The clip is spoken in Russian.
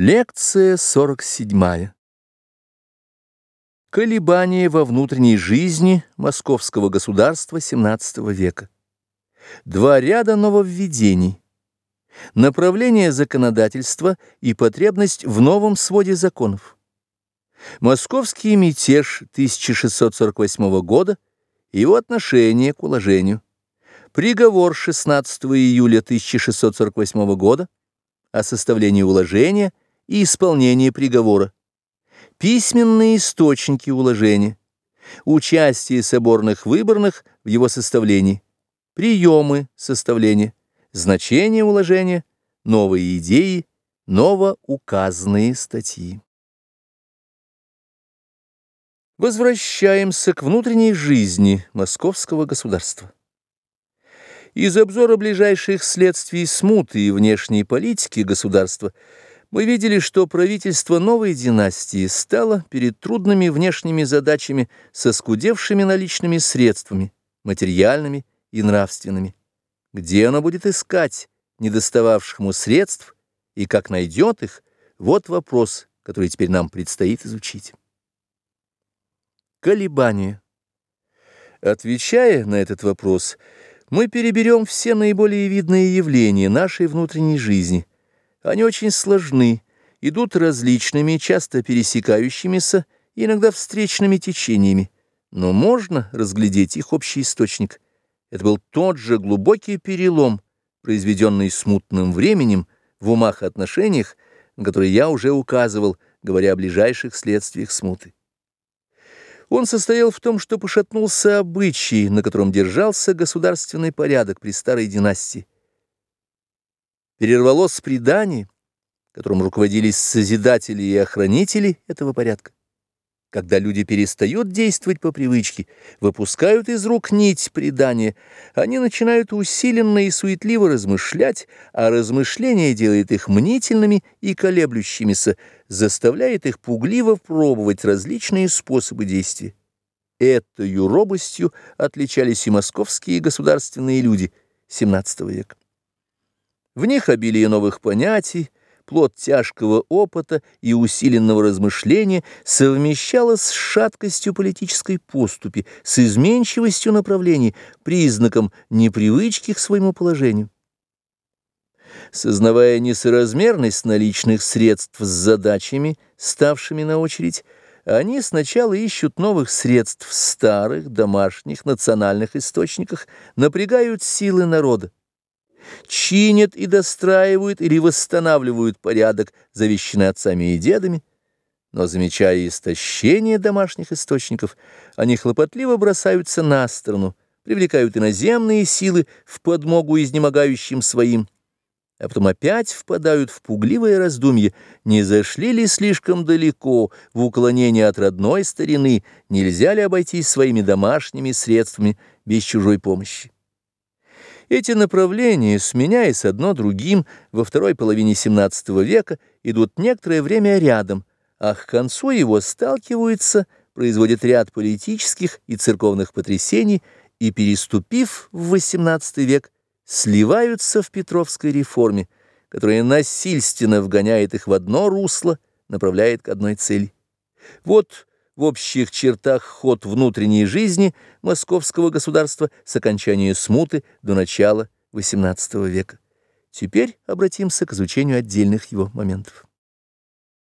Лекция 47. Колебания во внутренней жизни московского государства XVII века. Два ряда нововведений. Направление законодательства и потребность в новом своде законов. Московский мятеж 1648 года и его отношение к уложению. Приговор 16 июля 1648 года о составлении уложения и исполнении приговора, письменные источники уложения, участие соборных выборных в его составлении, приемы составления, значение уложения, новые идеи, новоуказанные статьи. Возвращаемся к внутренней жизни московского государства. Из обзора ближайших следствий смуты и внешней политики государства мы видели, что правительство новой династии стало перед трудными внешними задачами со скудевшими наличными средствами, материальными и нравственными. Где оно будет искать недостававших ему средств и как найдет их, вот вопрос, который теперь нам предстоит изучить. Колебания. Отвечая на этот вопрос, мы переберем все наиболее видные явления нашей внутренней жизни. Они очень сложны, идут различными, часто пересекающимися, иногда встречными течениями, но можно разглядеть их общий источник. Это был тот же глубокий перелом, произведенный смутным временем в умах и отношениях, на которые я уже указывал, говоря о ближайших следствиях смуты. Он состоял в том, что пошатнулся обычай, на котором держался государственный порядок при старой династии. Перервалось предание, которым руководились созидатели и охранители этого порядка. Когда люди перестают действовать по привычке, выпускают из рук нить предания, они начинают усиленно и суетливо размышлять, а размышление делает их мнительными и колеблющимися, заставляет их пугливо пробовать различные способы действия. Этой робостью отличались и московские государственные люди XVII века. В них обилие новых понятий, плод тяжкого опыта и усиленного размышления совмещалось с шаткостью политической поступи, с изменчивостью направлений, признаком непривычки к своему положению. Сознавая несоразмерность наличных средств с задачами, ставшими на очередь, они сначала ищут новых средств в старых, домашних, национальных источниках, напрягают силы народа чинят и достраивают или восстанавливают порядок, завещанный отцами и дедами, но, замечая истощение домашних источников, они хлопотливо бросаются на сторону, привлекают иноземные силы в подмогу изнемогающим своим, а потом опять впадают в пугливое раздумье, не зашли ли слишком далеко в уклонение от родной старины, нельзя ли обойтись своими домашними средствами без чужой помощи. Эти направления, сменяясь одно другим, во второй половине XVII века идут некоторое время рядом, а к концу его сталкиваются, производят ряд политических и церковных потрясений и, переступив в XVIII век, сливаются в Петровской реформе, которая насильственно вгоняет их в одно русло, направляет к одной цели. Вот в общих чертах ход внутренней жизни московского государства с окончания смуты до начала XVIII века. Теперь обратимся к изучению отдельных его моментов.